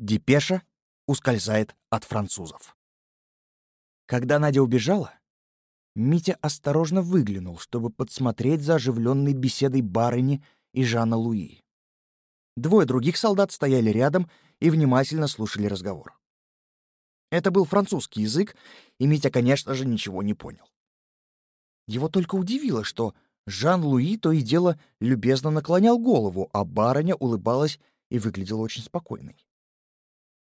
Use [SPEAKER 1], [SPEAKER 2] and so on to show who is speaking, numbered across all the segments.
[SPEAKER 1] Депеша ускользает от французов. Когда Надя убежала, Митя осторожно выглянул, чтобы подсмотреть за оживленной беседой барыни и Жана Луи. Двое других солдат стояли рядом и внимательно слушали разговор. Это был французский язык, и Митя, конечно же, ничего не понял. Его только удивило, что Жан-Луи то и дело любезно наклонял голову, а барыня улыбалась и выглядела очень спокойной.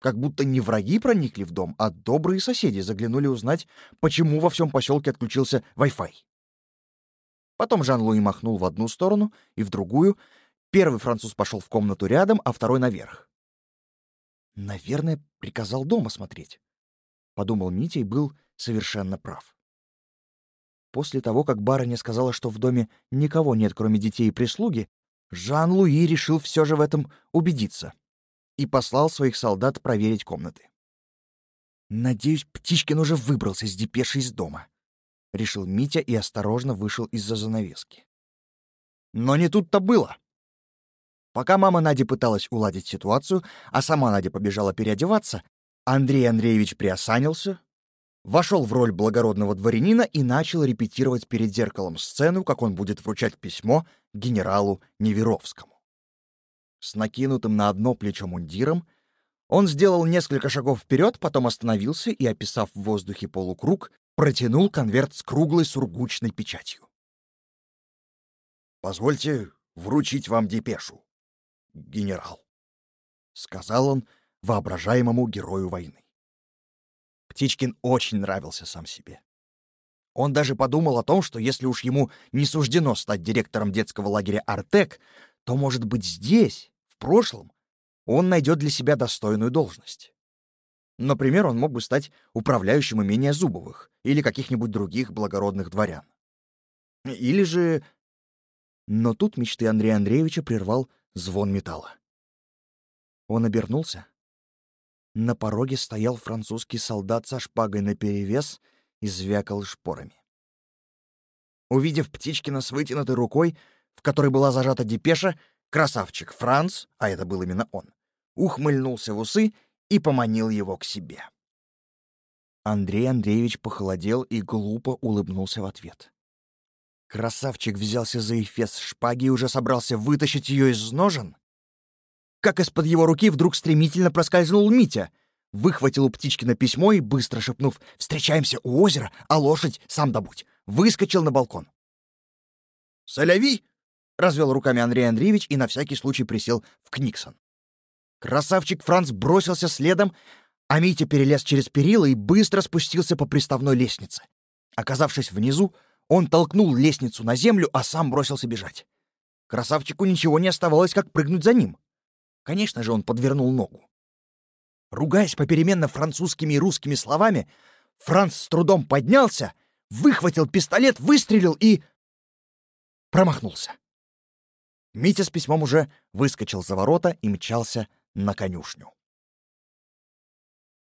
[SPEAKER 1] Как будто не враги проникли в дом, а добрые соседи заглянули узнать, почему во всем поселке отключился Wi-Fi. Потом Жан-Луи махнул в одну сторону и в другую. Первый француз пошел в комнату рядом, а второй наверх. «Наверное, приказал дома смотреть», — подумал Митя и был совершенно прав. После того, как барыня сказала, что в доме никого нет, кроме детей и прислуги, Жан-Луи решил все же в этом убедиться и послал своих солдат проверить комнаты. «Надеюсь, Птичкин уже выбрался с депеши из дома», — решил Митя и осторожно вышел из-за занавески. Но не тут-то было. Пока мама Нади пыталась уладить ситуацию, а сама Надя побежала переодеваться, Андрей Андреевич приосанился, вошел в роль благородного дворянина и начал репетировать перед зеркалом сцену, как он будет вручать письмо генералу Неверовскому. С накинутым на одно плечо мундиром он сделал несколько шагов вперед, потом остановился и, описав в воздухе полукруг, протянул конверт с круглой сургучной печатью. «Позвольте вручить вам депешу, генерал», — сказал он воображаемому герою войны. Птичкин очень нравился сам себе. Он даже подумал о том, что если уж ему не суждено стать директором детского лагеря «Артек», то, может быть, здесь, прошлом, он найдет для себя достойную должность. Например, он мог бы стать управляющим имения Зубовых или каких-нибудь других благородных дворян. Или же... Но тут мечты Андрея Андреевича прервал звон металла. Он обернулся на пороге стоял французский солдат со шпагой наперевес и звякал шпорами. Увидев Птичкина с вытянутой рукой, в которой была зажата депеша, красавчик Франц, а это был именно он, ухмыльнулся в усы и поманил его к себе. Андрей Андреевич похолодел и глупо улыбнулся в ответ. Красавчик взялся за эфес шпаги и уже собрался вытащить ее из ножен, как из-под его руки вдруг стремительно проскользнул Митя, выхватил у Птичкина письмо и, быстро шепнув «Встречаемся у озера, а лошадь сам добудь», выскочил на балкон. «Соляви!» — развел руками Андрей Андреевич и на всякий случай присел в Книксон. Красавчик Франц бросился следом, а Митя перелез через перила и быстро спустился по приставной лестнице. Оказавшись внизу, он толкнул лестницу на землю, а сам бросился бежать. Красавчику ничего не оставалось, как прыгнуть за ним. Конечно же, он подвернул ногу. Ругаясь попеременно французскими и русскими словами, Франц с трудом поднялся, выхватил пистолет, выстрелил и... промахнулся. Митя с письмом уже выскочил за ворота и мчался на конюшню.